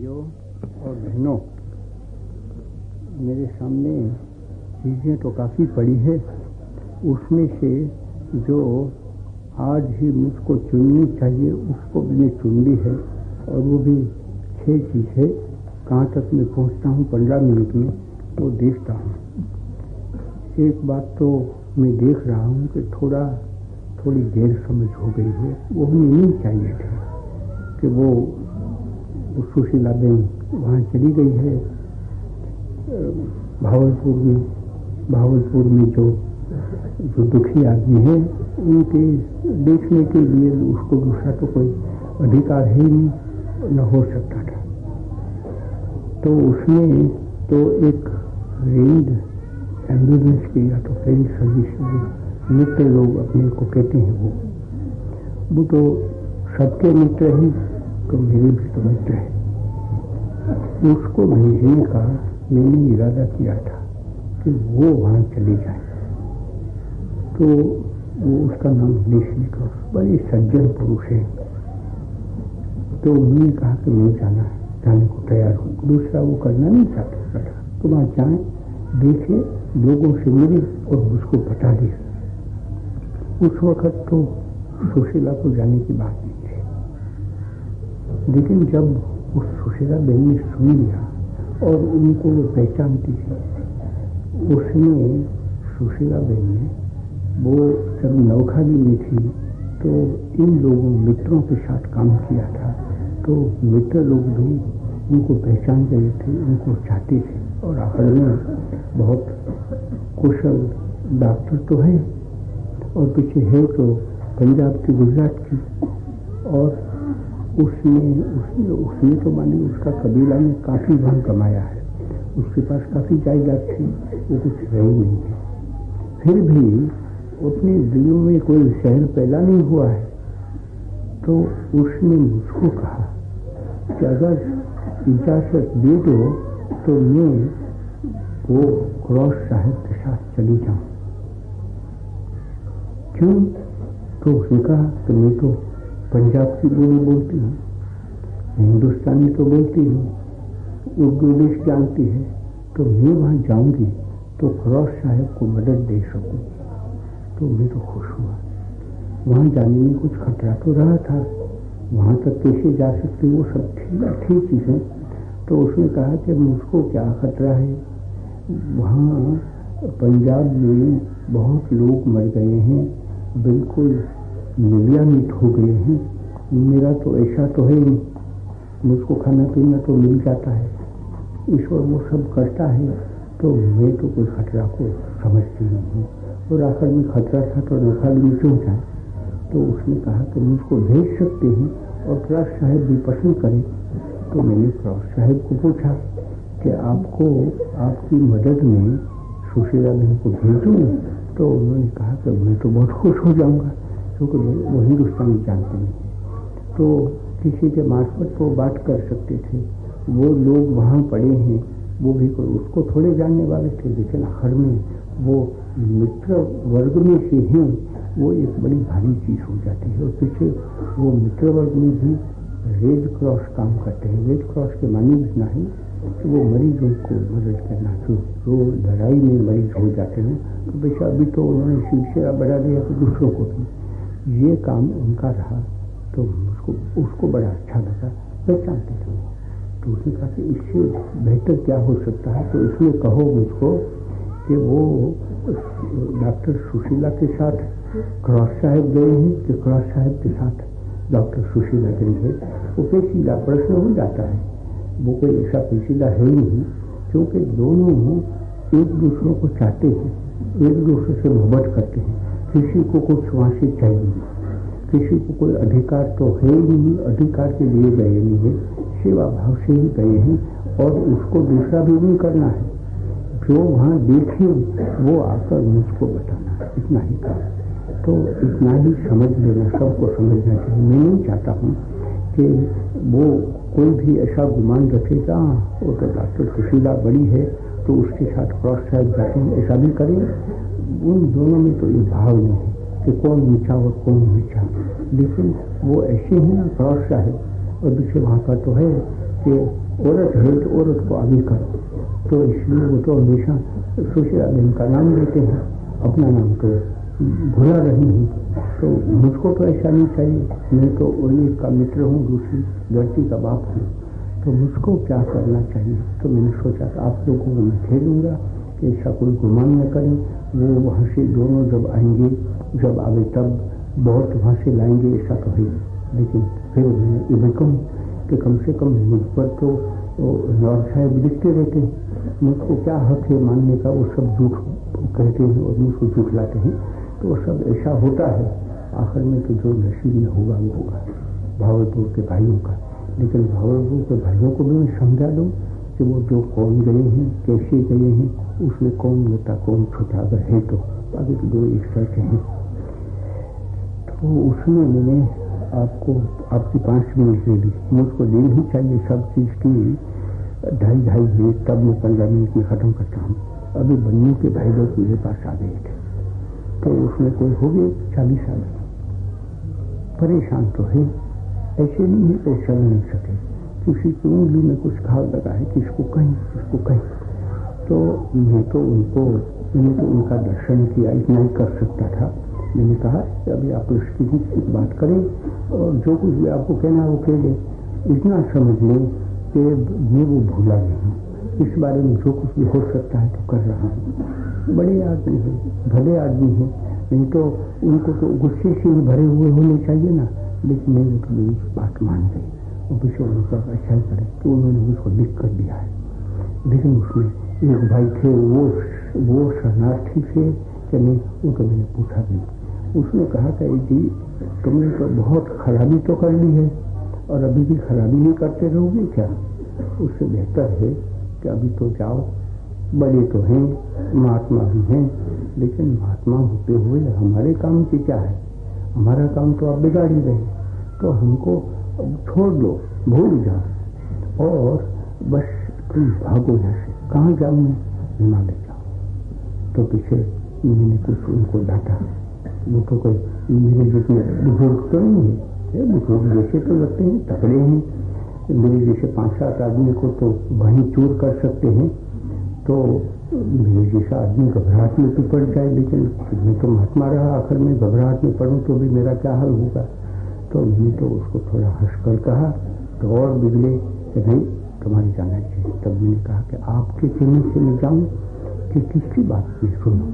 भाइयों और बहनों, मेरे सामने चीज़ें तो काफ़ी पड़ी है। उसमें से जो आज ही मुझको चुननी चाहिए, उसको मैंने चुन ली है और वो भी छह चीज़ें कहाँ तक मैं पहुँचता हूँ? पंद्रह मिनट में वो देखता हूँ। एक बात तो मैं देख रहा हूँ कि थोड़ा, थोड़ी देर समझ हो गई है। वो हमें नहीं चाहिए थे कि वो सुशीला बेन वहाँ चली गई है। भावलपुर में भावलपुर में जो जो दुखी आदमी है, उनके देखने के लिए उसको दूसरा तो कोई अधिकार ही नहीं, न हो सकता था। तो उसमें तो एक रेंज एंबुलेंस की या तो रेंज सर्विस मित्र लोग अपने को कहते हैं वो। वो तो सबके मित्र ही तो मेरे भी तो मित्र है। उसको भेजने का मैंने इरादा किया था कि वो वहाँ चली जाए। तो वो उसका नाम लेशनिकर बड़े सज्जन पुरुष है। तो उन्होंने कहा कि मैं जाना है जाने को तैयार हूँ। दूसरा, वो करना नहीं चाहता था। तो वहाँ जाए, देखे, लोगों से मिले और उसको बता दिया उस वक्त तो सुशीला को जाने की बात नहीं थी। लेकिन जब उस सुशीला बहन ने सुन लिया और उनको वो पहचानती है उसने सुशीला बहन ने वो जब नौखाली में थी तो इन लोगों, मित्रों के साथ काम किया था। तो मित्र लोग भी उनको पहचान गए थे, उनको चाहते थे। और आखिर में बहुत कुशल डॉक्टर तो है, और पीछे है तो पंजाब की गुजरात की। और उसने उसने उसने तो माने उसका कबीला ने काफ़ी धन कमाया है। उसके पास काफ़ी जायदाद थी, वो कुछ रही नहीं। है फिर भी अपने दिलों में कोई शहर पैदा नहीं हुआ है तो उसने मुझको कहा कि अगर इजाज़त दे दो तो मैं वो क्रॉस साहब के साथ चली जाऊँ। क्यों? तो उसने कहा कि मैं तो पंजाब की बोली बोलती हूँ, हिंदुस्तानी तो बोलती हूँ, उर्दू इंग्लिश जानती है तो मैं वहाँ जाऊँगी तो क्रॉस साहब को मदद दे सकूँ। तो मैं तो खुश हुआ। वहाँ जाने में कुछ खतरा तो रहा था। वहाँ तक कैसे जा सकते वो सब ठीक अच्छी चीज़ें तो उसने कहा कि मुझको क्या खतरा है? वहाँ पंजाब में बहुत लोग मर गए हैं। बिल्कुल निवियानित हो गए हैं। मेरा तो ऐसा तो है नहीं। मुझको खाना पीना तो मिल जाता है। ईश्वर वो सब करता है। तो मैं तो कोई खतरा को समझती नहीं हूँ। और आखिर में खतरा था तो नौखाली में क्यों जाए? तो उसने कहा कि मुझको भेज सकते हैं और क्रॉस साहेब भी पसंद करें। तो मैंने क्रॉस साहेब को पूछा कि आपको आपकी मदद में सुशीला बहन को भेजूँ? तो उन्होंने कहा कि मैं तो बहुत खुश हो जाऊँगा। क्योंकि वो हिंदुस्तानी जानते नहीं तो किसी के मार्फत वो बात कर सकते थे। वो लोग वहाँ पड़े हैं। वो भी कोई उसको थोड़े जानने वाले थे, लेकिन आखिर में वो मित्र वर्ग में से हैं। वो एक बड़ी भारी चीज़ हो जाती है। और पीछे वो मित्र वर्ग में भी रेड क्रॉस काम करते हैं। रेड क्रॉस के मानी इतना नहीं तो वो मरीजों को मदद करना जो जो लड़ाई में मरीज़ हो जाते हैं। तो बेशा अभी तो उन्होंने सिलसिला बढ़ा दिया तो दूसरों को भी। ये काम उनका रहा तो उसको उसको बड़ा अच्छा लगा। मैं पहचानते थे तो उसने कहा कि इससे बेहतर क्या हो सकता है? तो इसलिए कहो मुझको कि वो डॉक्टर सुशीला के साथ, क्रॉस साहेब गए हैं, कि क्रॉस साहेब के साथ डॉक्टर सुशीला गई है वो पेशीदा प्रश्न हो जाता है। वो कोई ऐसा पेशीदा है ही नहीं, क्योंकि दोनों एक दूसरों को चाहते हैं, एक दूसरे से मोहब्बत करते हैं। किसी को कुछ से चाहिए किसी को कोई अधिकार तो है ही नहीं, अधिकार के लिए गए नहीं है। सेवा भाव से ही गए हैं और उसको दूसरा भी नहीं करना है। जो वहाँ देखे, वो आकर मुझको बताना इतना ही काम तो इतना ही समझ लेना, सबको समझना चाहिए। मैं नहीं चाहता हूँ कि वो कोई भी ऐसा गुमान रखेगा वो तो डॉक्टर सुशीला बड़ी है तो उसके साथ क्रॉस साइड जाते हैं। ऐसा भी करें। उन दोनों में तो ये भाव नहीं है कि कौन नीचा और कौन नीचा लेकिन वो ऐसे हैं ना क्रॉस है और दूसरे वहाँ का तो है कि औरत है तो औरत को आगे करो। तो इसलिए वो तो हमेशा सुशीला बहन का नाम लेते हैं, अपना नाम तो भुला रही हूँ। तो मुझको तो ऐसा नहीं चाहिए। मैं तो एक का मित्र हूँ, दूसरी लड़की का बाप हूँ। तो मुझको क्या करना चाहिए? तो मैंने सोचा कि आप लोगों को मैं खेलूँगा ऐसा कोई गुमान न करें। वो वहाँ से दोनों जब आएँगे, जब आवे तब बहुत वहाँ से लाएँगे, ऐसा तो है लेकिन फिर मैं कहूँ कि कम से कम मुझ पर तो नौर साहेब लिखते रहते हैं। मुझको क्या हक है मानने का? वो सब झूठ कहते हैं और मुझको झूठ लाते हैं। तो वो सब ऐसा होता है। आखिर में कि जो नसीब में होगा, वो होगा। भावलपुर के भाइयों का। लेकिन भावलपुर के भाइयों को भी मैं समझा दूँ कि वो जो कौन गए हैं, कैसे गए हैं, उसमें कौन मोटा कौन छोटा अगर है तो। बाकी तो दो एक सच हैं। तो उसमें मैंने आपको, आपकी पाँच मिनट ले ली मुझको दिन ही चाहिए सब चीज़ की ढाई ढाई मिनट, तब मैं पंद्रह मिनट में ख़त्म करता हूँ। अभी बन्नू के भाई लोग मेरे पास आ गए थे। तो उसमें कोई हो गए चालीस आदमी परेशान तो है। ऐसे नहीं है तो चल नहीं सके। किसी की उंगली में कुछ घाव लगा है किसको कहीं किसको कहीं। तो मैं तो उनको, मैंने तो उनका दर्शन किया, इतना ही कर सकता था। मैंने कहा कि अभी आप उसकी ही बात करें और जो कुछ भी आपको कहना है वो कह दें। इतना समझ लें कि मैं वो भूला नहीं इस बारे में जो कुछ भी हो सकता है तो कर रहा हूँ। बड़े आदमी हैं, भले आदमी हैं, नहीं तो उनको तो गुस्से से ही भरे हुए होने चाहिए ना। लेकिन मैं मेरी बात मान गई उनका अच्छा ही करे तो उन्होंने उसको लिख कर दिया है लेकिन उसमें एक भाई थे वो वो शरणार्थी थे कि नहीं उनको मैंने पूछा नहीं उसने कहा कि जी तुमने तो बहुत खराबी तो कर ली है और अभी भी खराबी नहीं करते रहोगे, क्या? उससे बेहतर है कि अभी तो जाओ बड़े तो हैं महात्मा भी हैं, लेकिन महात्मा होते हुए हमारे काम की क्या है? हमारा काम तो आप बिगाड़ ही रहे तो हमको छोड़ दो, भूल जाओ और बस तुम भागो यहाँ से कहाँ जाऊँ मैं? हिमालय जाओ। तो पीछे मैंने कुछ उनको डांटा। वो तो कोई मेरे जितने बुज़ुर्ग तो नहीं है। बुज़ुर्ग जैसे तो लगते हैं तकड़े हैं। मेरे जैसे पाँच सात आदमी को तो वहीं चूर कर सकते हैं। तो मेरे जैसा आदमी घबराहट में तो पड़ जाए, लेकिन मैं तो महात्मा रहा, आखिर में घबराहट में पढ़ूँ तो भी मेरा क्या हाल होगा? तो मैंने तो उसको थोड़ा हंस कर कहा तो और बिगड़े कि नहीं, तुम्हारी जाना चाहिए। तब मैंने कहा कि आपके कहने से मैं जाऊँ कि किसकी बात में सुनो।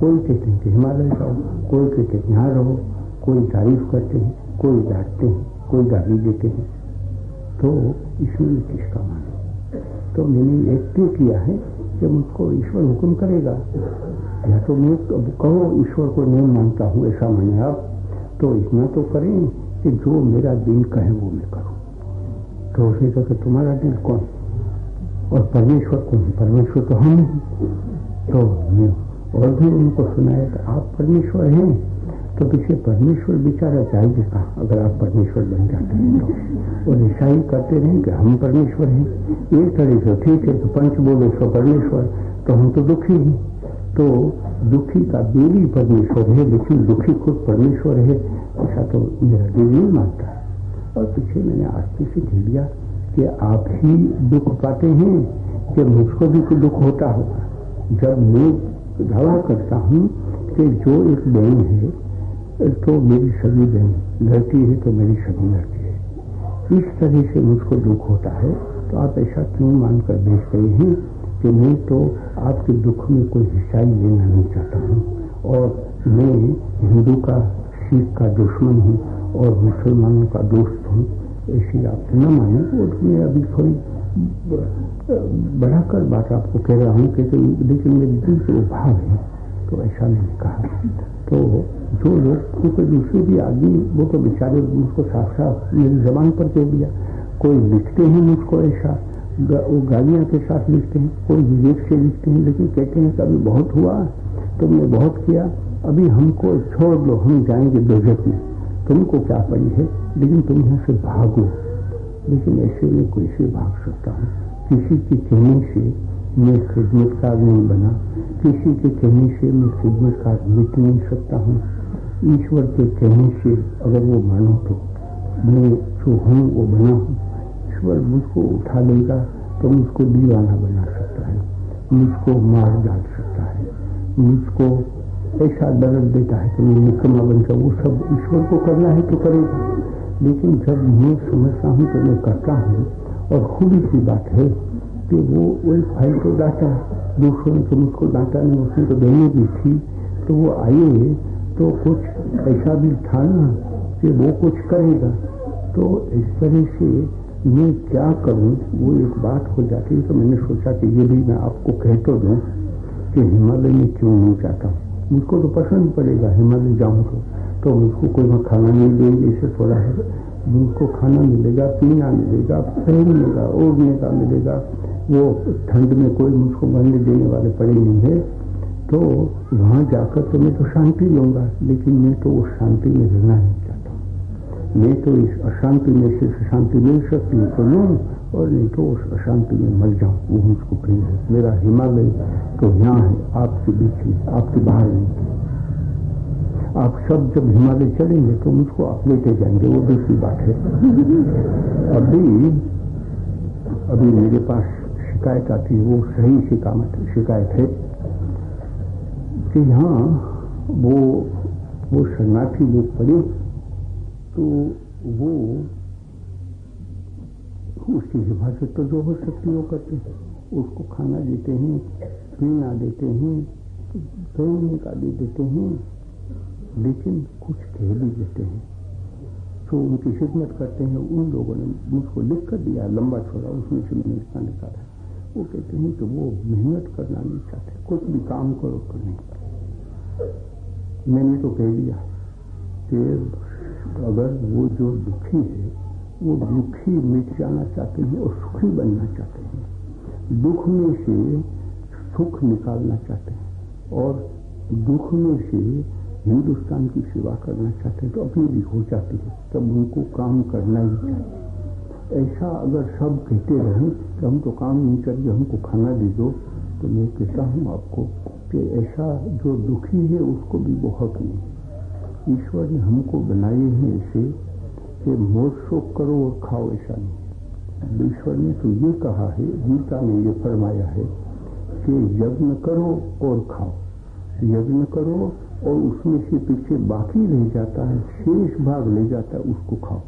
कोई कहते हैं कि हिमालय जाओ, कोई कहते हैं यहाँ रहो, कोई तारीफ़ करते हैं, कोई डांटते हैं, कोई गाली देते हैं। तो इसमें किसका मानो? तो मैंने एक तय किया है कि मुझको ईश्वर हुक्म करेगा। या तो मैं कहो, ईश्वर को नहीं मानता हूँ, ऐसा माने आप। तो इतना तो करें। कि जो मेरा दिल कहे वो मैं करूँ। तो उसने कहा कि तुम्हारा दिल कौन? और परमेश्वर कौन परमेश्वर तो हम हैं। तो और भी उनको सुनाया कि आप परमेश्वर हैं। तो पीछे परमेश्वर बेचारा जाएगा कहा? अगर आप परमेश्वर बन जाते हैं तो। और ही करते रहें कि हम परमेश्वर हैं। एक तरह से ठीक है तो पंच बोले सो परमेश्वर तो हम तो दुखी हैं। तो दुखी का देवी परमेश्वर है, लेकिन दुखी खुद परमेश्वर है, ऐसा तो मेरा नहीं मानता और पीछे मैंने आस्ते से कह लिया कि आप ही दुख पाते हैं कि मुझको भी कोई दुख होता होगा। जब मैं दावा करता हूँ कि जो एक बहन है तो मेरी सभी बहन लड़की है तो मेरी सभी लड़की है। इस तरह से मुझको दुख होता है तो आप ऐसा क्यों मानकर भेज रहे हैं? कि मैं तो आपके दुख में कोई हिस्सा ही लेना नहीं चाहता हूँ। और मैं हिंदू का, सिख का दुश्मन हूँ और मुसलमानों का दोस्त हूँ, ऐसी आप न माने। और मैं अभी थोड़ी बढ़ाकर बात आपको कह रहा हूँ कि लेकिन मेरे दिल से वो भाव है तो ऐसा मैंने कहा। तो जो लोग क्योंकि दूसरे भी आदमी, वो तो बेचारे मुझको साफ़ साफ़ मेरी जबान पर कह दिया। कोई लिखते हैं मुझको ऐसा वो गालियाँ के साथ लिखते हैं, कोई विवेक से लिखते हैं, लेकिन कहते हैं कि अभी बहुत हुआ, तुमने बहुत किया, अभी हमको छोड़ दो, हम जाएँगे बेजत में। तुमको क्या पड़ी है? लेकिन तुम यहाँ से भागो। लेकिन ऐसे में कोई से भाग सकता हूँ? किसी के कहने से मैं खिदमतकार नहीं बना, किसी के कहने से मैं खिदमतकार मिट नहीं सकता हूँ। ईश्वर के कहने से अगर वो मानो तो मैं जो हूँ, वो बना हूँ। ईश्वर मुझको उठा लेगा तो मुझको दीवाना बना सकता है, मुझको मार डाल सकता है, मुझको ऐसा दर्द देता है कि मैं निकम्मा जाऊँ। वो सब ईश्वर को करना है तो करेगा। लेकिन जब मैं समझता हूँ तो मैं करता हूँ, और खुली सी बात है कि वो वही भाई को डांटा दूसरों ने तो मुझको डांटा नहीं, उसने तो देनी भी थी तो वो आए तो कुछ ऐसा भी था ना कि वो कुछ करेगा। तो इस तरह से मैं क्या करूँ? वो एक बात हो जाती है तो मैंने सोचा कि ये भी मैं आपको कह तो दूँ कि हिमालय में क्यों नहीं जाता? मुझको तो पसंद पड़ेगा, हिमालय जाऊँ तो तो मुझको कोई मैं खाना नहीं देंगे, इसे थोड़ा है। मुझको खाना मिलेगा, पीना मिलेगा का ओढ़ने का मिलेगा वो ठंड में कोई मुझको मरने देने वाले पड़े नहीं है। तो वहाँ जाकर तो मैं तो शांति लूँगा, लेकिन मैं तो उस शांति में रहना चाहता मैं तो इस अशांति में से शांति मिल सकती है तो लूँ, और नहीं तो उस अशांति में मर जाऊँ। वो मुझको प्रिय है, मेरा हिमालय तो यहाँ है, आपके बीच में, आपके बाहर नहीं। आप सब जब हिमालय चलेंगे तो मुझको आप लेते जाएँगे, वो दूसरी बात है। अभी अभी मेरे पास शिकायत आती है, वो सही शिकायत शिकायत है कि यहाँ वो वो शरणार्थी लोग पड़े तो वो, उसकी हिफाजत तो जो हो सकती है वो करते उसको खाना देते हैं, पीना देते हैं पहनने का भी देते हैं, लेकिन कुछ कह भी देते हैं। तो उनकी खिदमत करते हैं। उन लोगों ने मुझको लिख कर दिया, लंबा छोड़ा, उसमें से मैंने इतना निकाला वो कहते हैं कि वो मेहनत करना नहीं चाहते, कुछ भी काम करो तो नहीं। मैंने तो कह दिया, कि अगर वो जो दुखी है, वो दुखी मिट जाना चाहते हैं और सुखी बनना चाहते हैं। दुख में से सुख निकालना चाहते हैं और दुख में से हिंदुस्तान की सेवा करना चाहते हैं तो अपनी भी हो जाती है। तब उनको काम करना ही चाहिए। ऐसा अगर सब कहते रहें कि हम तो काम नहीं करेंगे हमको खाना दे दो तो मैं कहता हूँ आपको कि ऐसा जो दुखी है, उसको भी वो हक नहीं। ईश्वर ने हमको बनाए हैं ऐसे कि मोज शोक करो और खाओ ऐसा नहीं। ईश्वर ने तो ये कहा है, गीता ने ये फरमाया है कि यज्ञ करो और खाओ। यज्ञ करो और उसमें से पीछे बाकी रह जाता है, शेष भाग ले जाता है, उसको खाओ।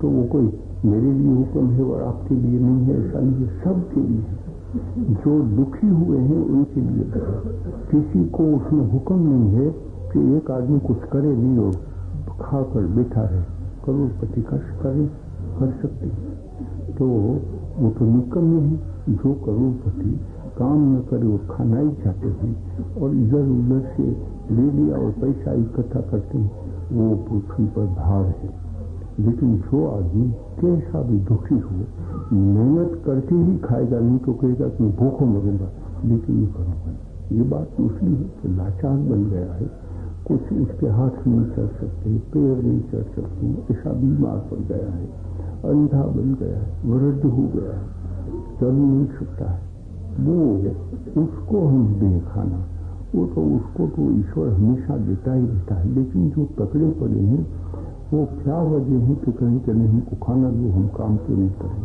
तो वो कोई मेरे लिए हुक्म है और आपके लिए नहीं है, ऐसा नहीं है। सबके लिए जो दुखी हुए हैं, उनके लिए। किसी को उसमें हुक्म नहीं है कि एक आदमी कुछ करे नहीं और खाकर बैठा रहे करोड़पति का कर कर सकते तो वो तो निकम में है जो करोड़पति काम न करे वो खाना ही चाहते हैं और इधर उधर से ले लिया और पैसा इकट्ठा करते हैं, वो पृथ्वी पर भार है। लेकिन जो आदमी कैसा भी दुखी हो, मेहनत करके ही खाएगा, नहीं तो कहेगा कि भूखों मरूँगा। लेकिन ये करूँगा ये बात दूसरी है कि लाचार बन गया है। कुछ उसके हाथ नहीं चल सकते, पैर नहीं चल सकते, ऐसा बीमार पड़ गया है, अंधा बन गया है, वृद्ध हो गया है चल नहीं सकता है। वो उसको हम दें खाना वो तो उसको तो ईश्वर हमेशा देता ही रहता है, लेकिन जो तकड़े पड़े हैं, वो क्या वजह है कि कहीं कि नहीं हमको खाना दो, हम काम क्यों नहीं करें।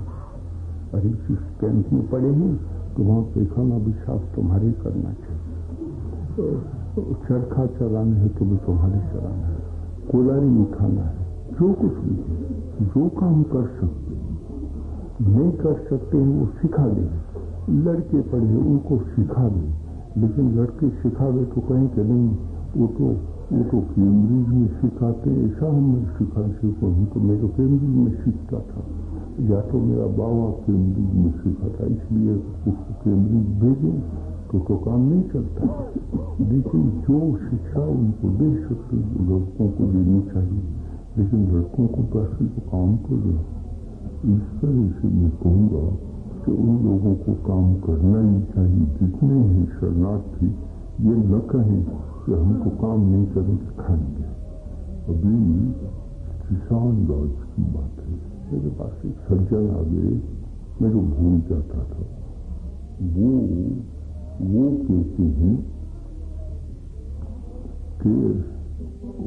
अरे, जिस कैंप में पड़े हैं तो वहाँ पैखाना भी साफ़ तुम्हारे करना चाहिए। तो चरखा चलाना है तो भी तुम्हारे चलाना है। कोलारी उठाना है। जो कुछ भी है, जो काम कर सकते नहीं कर सकते हैं, वो सिखा दें। लड़के पढ़े, उनको सिखा दें। लेकिन लड़के सिखा सिखावे तो कहें कि नहीं, वो तो वो तो केम्ब्रिज में सिखाते ऐसा हम सिखा सीखो हम तो मैं तो केम्ब्रिज में सीखता था। या तो मेरा बाबा केम्ब्रिज में सीखा था, इसलिए उसको केम्ब्रिज भेजें। तो तो काम नहीं करता। लेकिन जो शिक्षा उनको दे सकते लड़कों को देनी चाहिए। लेकिन लड़कों को पैसे तो को काम तो दे। इस तरह से मैं कहूँगा कि उन लोगों को काम करना ही चाहिए। जितने ही शरणार्थी ये न कहें कि हमको काम नहीं करें खाएँगे। अभी किसान राज की बात है। मेरे पास एक सज्जन आ गए मैं जो भूल जाता था। वो वो कहते हैं कि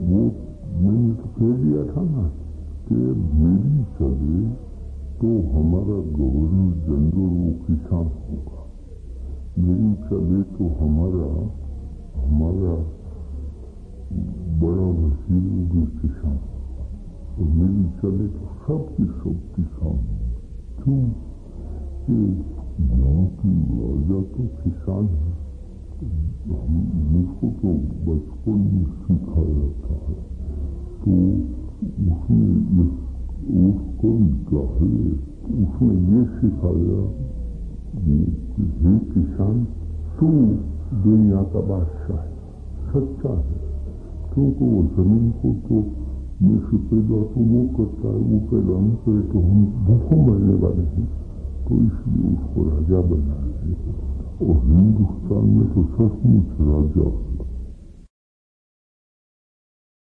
वो मैंने तो कह दिया था ना कि मेरी जगह तो हमारा गवर्नर जनरल वो किसान होगा। नहीं चले तो हमारा हमारा बड़ा वज़ीर भी किसान और मेरी चले तो सब की सब किसान क्यों? कि तो किसान है मुझको तो बचपन में सिखाया था है तो उसमें उसको चाहे उसने ये सिखाया हे किसान तू दुनिया का बादशाह है सच्चा है क्योंकि वो ज़मीन को तो में से पैदा तो वो करता है वो पैदा नहीं करे तो हम भूखों मरने वाले हैं तो इसलिए उसको राजा बनाया और हिंदुस्तान में तो सचमुच राजा